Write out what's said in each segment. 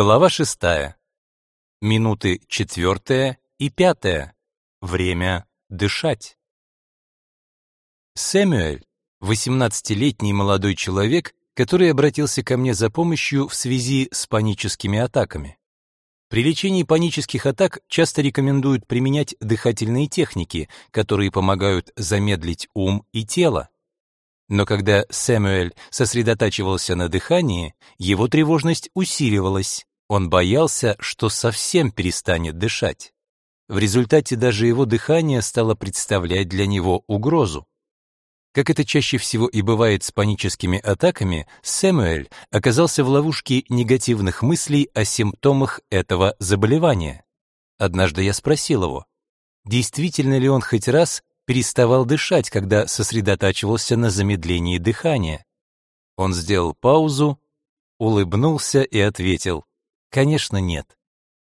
Глава шестая. Минуты четвертая и пятая. Время дышать. Сэмюэль, 18-летний молодой человек, который обратился ко мне за помощью в связи с паническими атаками. При лечении панических атак часто рекомендуют применять дыхательные техники, которые помогают замедлить ум и тело. Но когда Сэмюэль сосредотачивался на дыхании, его тревожность усиливалась. Он боялся, что совсем перестанет дышать. В результате даже его дыхание стало представлять для него угрозу. Как это чаще всего и бывает с паническими атаками, Сэмюэль оказался в ловушке негативных мыслей о симптомах этого заболевания. Однажды я спросил его, действительно ли он хоть раз переставал дышать, когда сосредотачивался на замедлении дыхания. Он сделал паузу, улыбнулся и ответил, «Конечно, нет».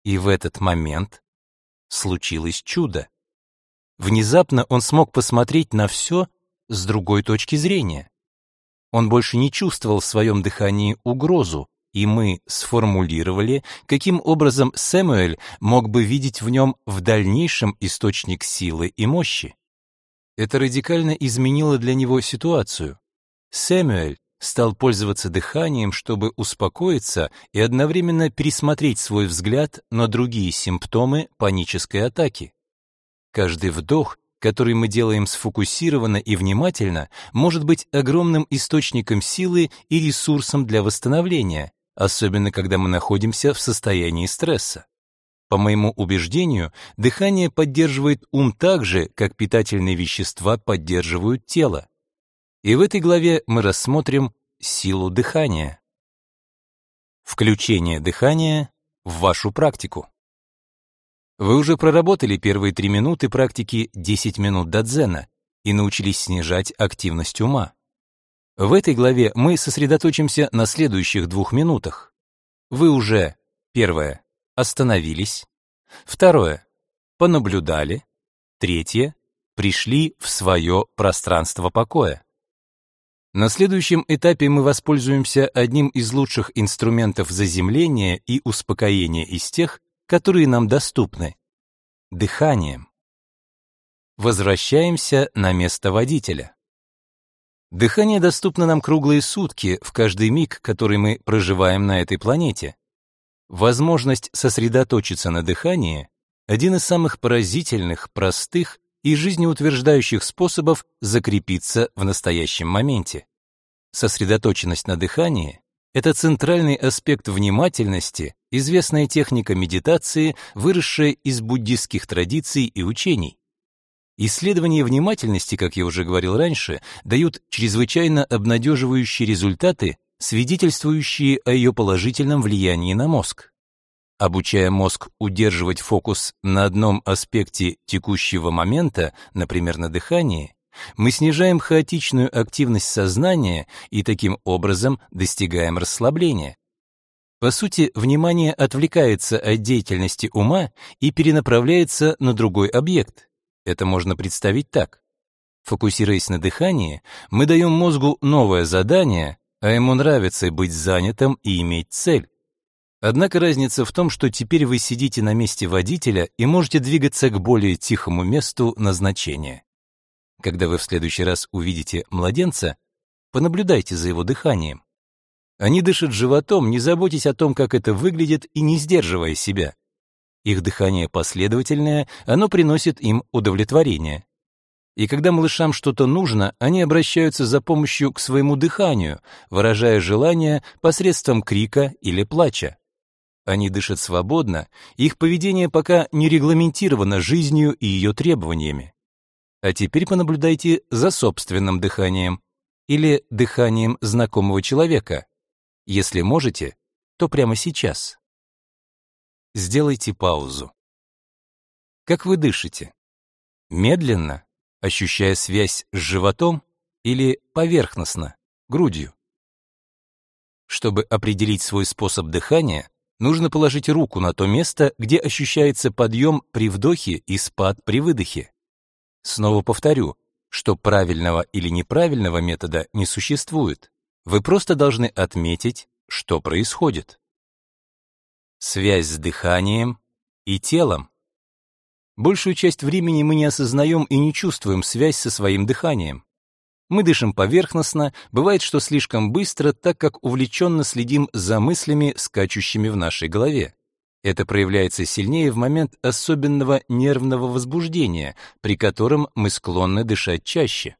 И в этот момент случилось чудо. Внезапно он смог посмотреть на все с другой точки зрения. Он больше не чувствовал в своем дыхании угрозу, и мы сформулировали, каким образом Сэмюэль мог бы видеть в нем в дальнейшем источник силы и мощи. Это радикально изменило для него ситуацию. Сэмюэль стал пользоваться дыханием, чтобы успокоиться и одновременно пересмотреть свой взгляд на другие симптомы панической атаки. Каждый вдох, который мы делаем сфокусированно и внимательно, может быть огромным источником силы и ресурсом для восстановления, особенно когда мы находимся в состоянии стресса. По моему убеждению, дыхание поддерживает ум так же, как питательные вещества поддерживают тело. И в этой главе мы рассмотрим силу дыхания. Включение дыхания в вашу практику. Вы уже проработали первые три минуты практики 10 минут до дзена и научились снижать активность ума. В этой главе мы сосредоточимся на следующих двух минутах. Вы уже, первое, остановились. Второе — понаблюдали. Третье — пришли в свое пространство покоя. На следующем этапе мы воспользуемся одним из лучших инструментов заземления и успокоения из тех, которые нам доступны — дыханием. Возвращаемся на место водителя. Дыхание доступно нам круглые сутки, в каждый миг, который мы проживаем на этой планете. Возможность сосредоточиться на дыхании — один из самых поразительных, простых и жизнеутверждающих способов закрепиться в настоящем моменте. Сосредоточенность на дыхании — это центральный аспект внимательности, известная техника медитации, выросшая из буддистских традиций и учений. Исследования внимательности, как я уже говорил раньше, дают чрезвычайно обнадеживающие результаты свидетельствующие о ее положительном влиянии на мозг. Обучая мозг удерживать фокус на одном аспекте текущего момента, например, на дыхании, мы снижаем хаотичную активность сознания и таким образом достигаем расслабления. По сути, внимание отвлекается от деятельности ума и перенаправляется на другой объект. Это можно представить так. Фокусируясь на дыхании, мы даем мозгу новое задание, а ему нравится быть занятым и иметь цель. Однако разница в том, что теперь вы сидите на месте водителя и можете двигаться к более тихому месту назначения. Когда вы в следующий раз увидите младенца, понаблюдайте за его дыханием. Они дышат животом, не заботьтесь о том, как это выглядит, и не сдерживая себя. Их дыхание последовательное, оно приносит им удовлетворение. И когда малышам что-то нужно, они обращаются за помощью к своему дыханию, выражая желание посредством крика или плача. Они дышат свободно, их поведение пока не регламентировано жизнью и ее требованиями. А теперь понаблюдайте за собственным дыханием или дыханием знакомого человека. Если можете, то прямо сейчас. Сделайте паузу. Как вы дышите? Медленно ощущая связь с животом или поверхностно, грудью. Чтобы определить свой способ дыхания, нужно положить руку на то место, где ощущается подъем при вдохе и спад при выдохе. Снова повторю, что правильного или неправильного метода не существует. Вы просто должны отметить, что происходит. Связь с дыханием и телом. Большую часть времени мы не осознаем и не чувствуем связь со своим дыханием. Мы дышим поверхностно, бывает, что слишком быстро, так как увлеченно следим за мыслями, скачущими в нашей голове. Это проявляется сильнее в момент особенного нервного возбуждения, при котором мы склонны дышать чаще.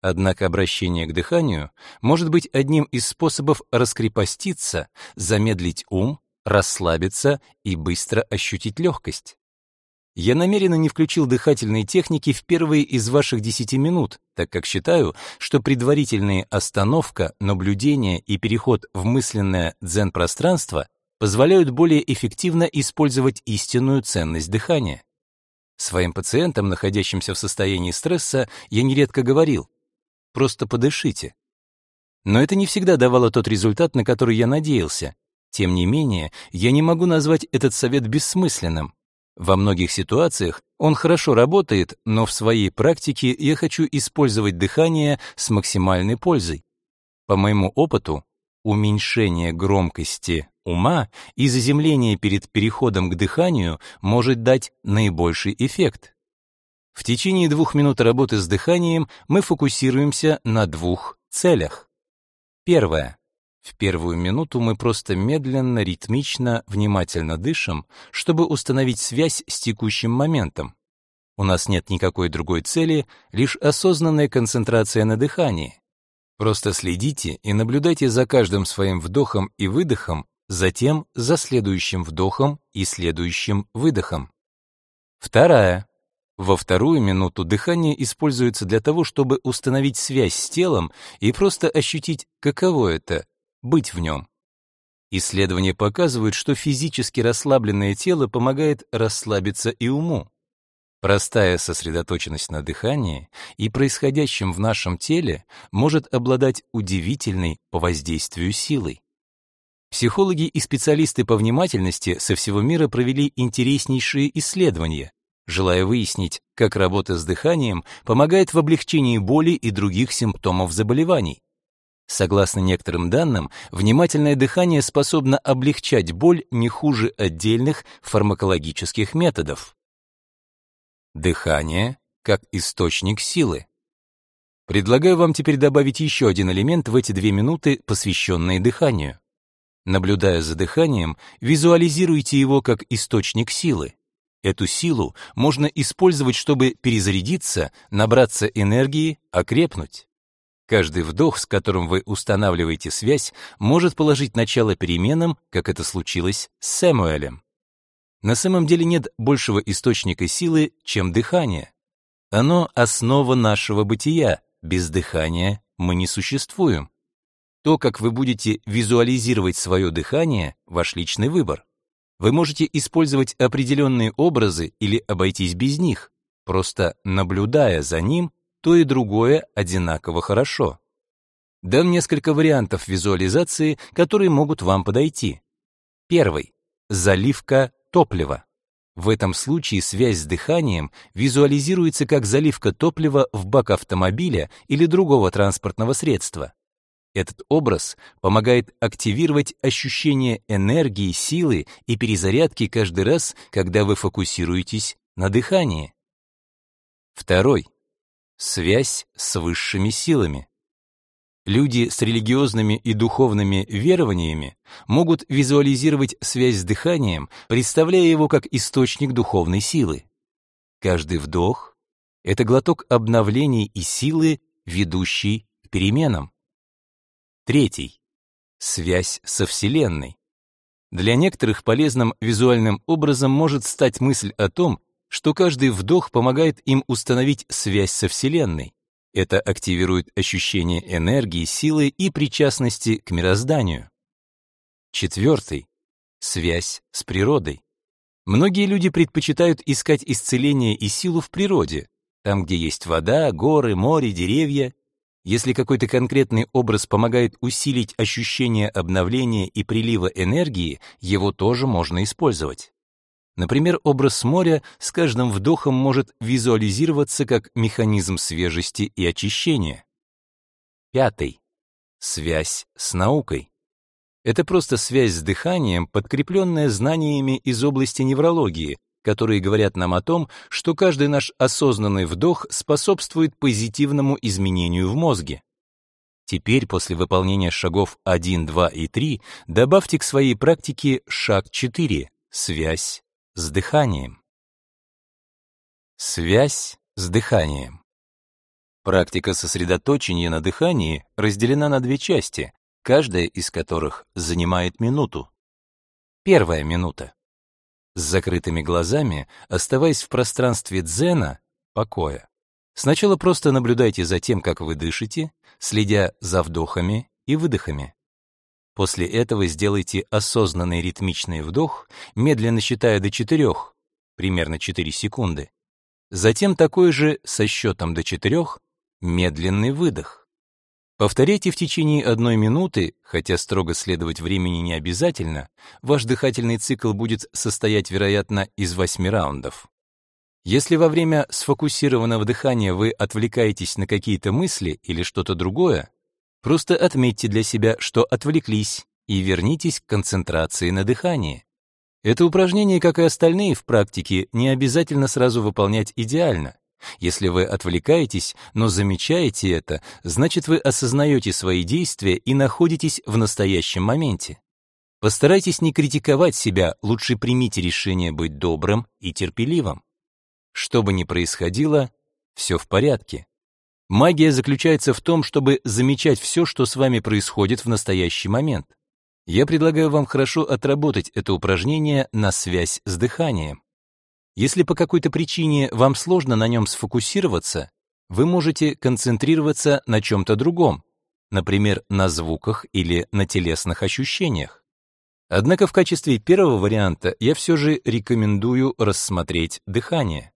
Однако обращение к дыханию может быть одним из способов раскрепоститься, замедлить ум, расслабиться и быстро ощутить легкость. Я намеренно не включил дыхательные техники в первые из ваших 10 минут, так как считаю, что предварительная остановка, наблюдение и переход в мысленное дзен-пространство позволяют более эффективно использовать истинную ценность дыхания. Своим пациентам, находящимся в состоянии стресса, я нередко говорил, просто подышите. Но это не всегда давало тот результат, на который я надеялся. Тем не менее, я не могу назвать этот совет бессмысленным. Во многих ситуациях он хорошо работает, но в своей практике я хочу использовать дыхание с максимальной пользой. По моему опыту, уменьшение громкости ума и заземление перед переходом к дыханию может дать наибольший эффект. В течение двух минут работы с дыханием мы фокусируемся на двух целях. Первое. В первую минуту мы просто медленно, ритмично, внимательно дышим, чтобы установить связь с текущим моментом. У нас нет никакой другой цели, лишь осознанная концентрация на дыхании. Просто следите и наблюдайте за каждым своим вдохом и выдохом, затем за следующим вдохом и следующим выдохом. Вторая. Во вторую минуту дыхание используется для того, чтобы установить связь с телом и просто ощутить, каково это быть в нем. Исследования показывают, что физически расслабленное тело помогает расслабиться и уму. Простая сосредоточенность на дыхании и происходящем в нашем теле может обладать удивительной по воздействию силой. Психологи и специалисты по внимательности со всего мира провели интереснейшие исследования, желая выяснить, как работа с дыханием помогает в облегчении боли и других симптомов заболеваний. Согласно некоторым данным, внимательное дыхание способно облегчать боль не хуже отдельных фармакологических методов. Дыхание как источник силы. Предлагаю вам теперь добавить еще один элемент в эти две минуты, посвященные дыханию. Наблюдая за дыханием, визуализируйте его как источник силы. Эту силу можно использовать, чтобы перезарядиться, набраться энергии, окрепнуть. Каждый вдох, с которым вы устанавливаете связь, может положить начало переменам, как это случилось с Сэмуэлем. На самом деле нет большего источника силы, чем дыхание. Оно — основа нашего бытия. Без дыхания мы не существуем. То, как вы будете визуализировать свое дыхание — ваш личный выбор. Вы можете использовать определенные образы или обойтись без них, просто наблюдая за ним то и другое одинаково хорошо. Дам несколько вариантов визуализации, которые могут вам подойти. Первый. Заливка топлива. В этом случае связь с дыханием визуализируется как заливка топлива в бак автомобиля или другого транспортного средства. Этот образ помогает активировать ощущение энергии, силы и перезарядки каждый раз, когда вы фокусируетесь на дыхании. Второй. Связь с высшими силами. Люди с религиозными и духовными верованиями могут визуализировать связь с дыханием, представляя его как источник духовной силы. Каждый вдох — это глоток обновлений и силы, ведущий к переменам. Третий. Связь со Вселенной. Для некоторых полезным визуальным образом может стать мысль о том, что каждый вдох помогает им установить связь со Вселенной. Это активирует ощущение энергии, силы и причастности к мирозданию. Четвертый. Связь с природой. Многие люди предпочитают искать исцеление и силу в природе, там, где есть вода, горы, море, деревья. Если какой-то конкретный образ помогает усилить ощущение обновления и прилива энергии, его тоже можно использовать. Например, образ моря с каждым вдохом может визуализироваться как механизм свежести и очищения. Пятый. Связь с наукой. Это просто связь с дыханием, подкрепленная знаниями из области неврологии, которые говорят нам о том, что каждый наш осознанный вдох способствует позитивному изменению в мозге. Теперь, после выполнения шагов 1, 2 и 3, добавьте к своей практике шаг 4 — связь с дыханием. Связь с дыханием. Практика сосредоточения на дыхании разделена на две части, каждая из которых занимает минуту. Первая минута. С закрытыми глазами, оставаясь в пространстве дзена, покоя. Сначала просто наблюдайте за тем, как вы дышите, следя за вдохами и выдохами. После этого сделайте осознанный ритмичный вдох, медленно считая до 4, примерно 4 секунды. Затем такой же со счетом до 4 медленный выдох. Повторяйте в течение одной минуты, хотя строго следовать времени не обязательно, ваш дыхательный цикл будет состоять, вероятно, из 8 раундов. Если во время сфокусированного дыхания вы отвлекаетесь на какие-то мысли или что-то другое, просто отметьте для себя, что отвлеклись, и вернитесь к концентрации на дыхании. Это упражнение, как и остальные в практике, не обязательно сразу выполнять идеально. Если вы отвлекаетесь, но замечаете это, значит вы осознаете свои действия и находитесь в настоящем моменте. Постарайтесь не критиковать себя, лучше примите решение быть добрым и терпеливым. Что бы ни происходило, все в порядке. Магия заключается в том, чтобы замечать все, что с вами происходит в настоящий момент. Я предлагаю вам хорошо отработать это упражнение на связь с дыханием. Если по какой-то причине вам сложно на нем сфокусироваться, вы можете концентрироваться на чем-то другом, например, на звуках или на телесных ощущениях. Однако в качестве первого варианта я все же рекомендую рассмотреть дыхание.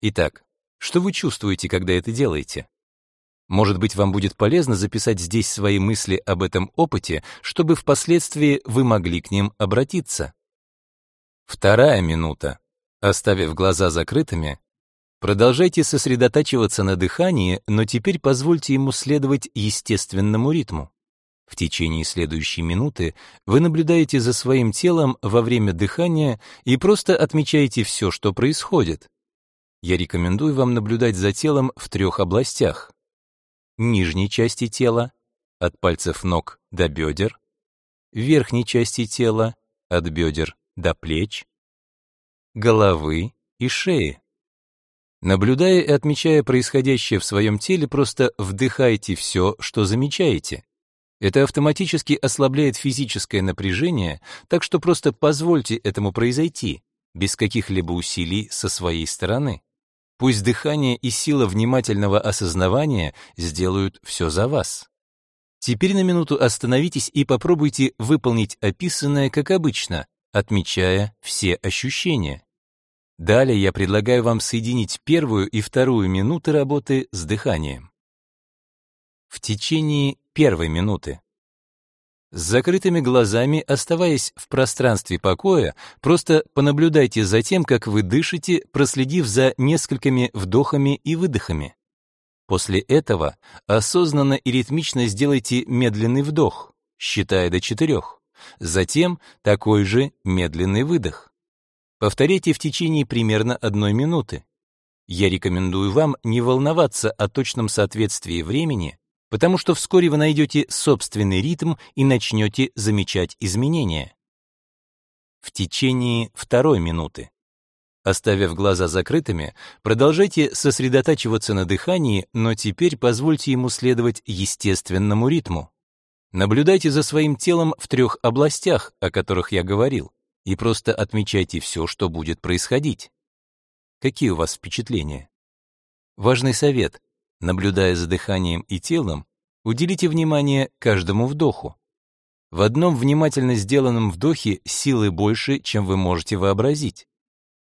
Итак, что вы чувствуете, когда это делаете? Может быть, вам будет полезно записать здесь свои мысли об этом опыте, чтобы впоследствии вы могли к ним обратиться. Вторая минута. Оставив глаза закрытыми, продолжайте сосредотачиваться на дыхании, но теперь позвольте ему следовать естественному ритму. В течение следующей минуты вы наблюдаете за своим телом во время дыхания и просто отмечаете все, что происходит. Я рекомендую вам наблюдать за телом в трех областях. Нижней части тела, от пальцев ног до бедер, верхней части тела, от бедер до плеч, головы и шеи. Наблюдая и отмечая происходящее в своем теле, просто вдыхайте все, что замечаете. Это автоматически ослабляет физическое напряжение, так что просто позвольте этому произойти, без каких-либо усилий со своей стороны. Пусть дыхание и сила внимательного осознавания сделают все за вас. Теперь на минуту остановитесь и попробуйте выполнить описанное как обычно, отмечая все ощущения. Далее я предлагаю вам соединить первую и вторую минуты работы с дыханием. В течение первой минуты с закрытыми глазами, оставаясь в пространстве покоя, просто понаблюдайте за тем, как вы дышите, проследив за несколькими вдохами и выдохами. После этого осознанно и ритмично сделайте медленный вдох, считая до четырех. Затем такой же медленный выдох. Повторяйте в течение примерно одной минуты. Я рекомендую вам не волноваться о точном соответствии времени, потому что вскоре вы найдете собственный ритм и начнете замечать изменения. В течение второй минуты. Оставив глаза закрытыми, продолжайте сосредотачиваться на дыхании, но теперь позвольте ему следовать естественному ритму. Наблюдайте за своим телом в трех областях, о которых я говорил, и просто отмечайте все, что будет происходить. Какие у вас впечатления? Важный совет. Наблюдая за дыханием и телом, уделите внимание каждому вдоху. В одном внимательно сделанном вдохе силы больше, чем вы можете вообразить.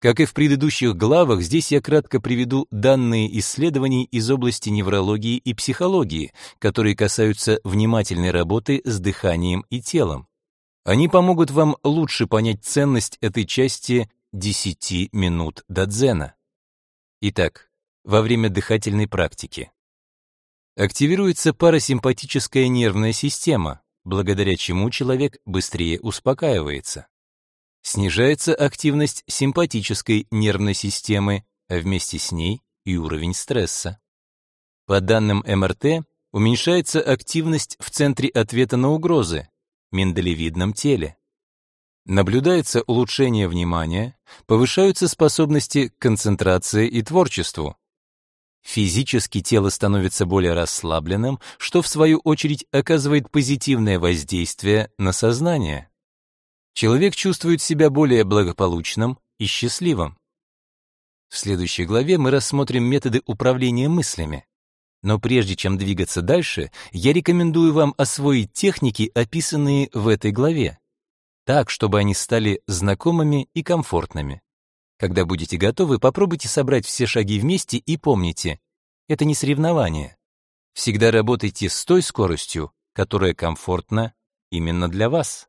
Как и в предыдущих главах, здесь я кратко приведу данные исследований из области неврологии и психологии, которые касаются внимательной работы с дыханием и телом. Они помогут вам лучше понять ценность этой части 10 минут до дзена. Итак, во время дыхательной практики. Активируется парасимпатическая нервная система, благодаря чему человек быстрее успокаивается. Снижается активность симпатической нервной системы, а вместе с ней и уровень стресса. По данным МРТ, уменьшается активность в центре ответа на угрозы, миндалевидном теле. Наблюдается улучшение внимания, повышаются способности к концентрации и творчеству. Физически тело становится более расслабленным, что в свою очередь оказывает позитивное воздействие на сознание. Человек чувствует себя более благополучным и счастливым. В следующей главе мы рассмотрим методы управления мыслями. Но прежде чем двигаться дальше, я рекомендую вам освоить техники, описанные в этой главе так, чтобы они стали знакомыми и комфортными. Когда будете готовы, попробуйте собрать все шаги вместе и помните, это не соревнование. Всегда работайте с той скоростью, которая комфортна именно для вас.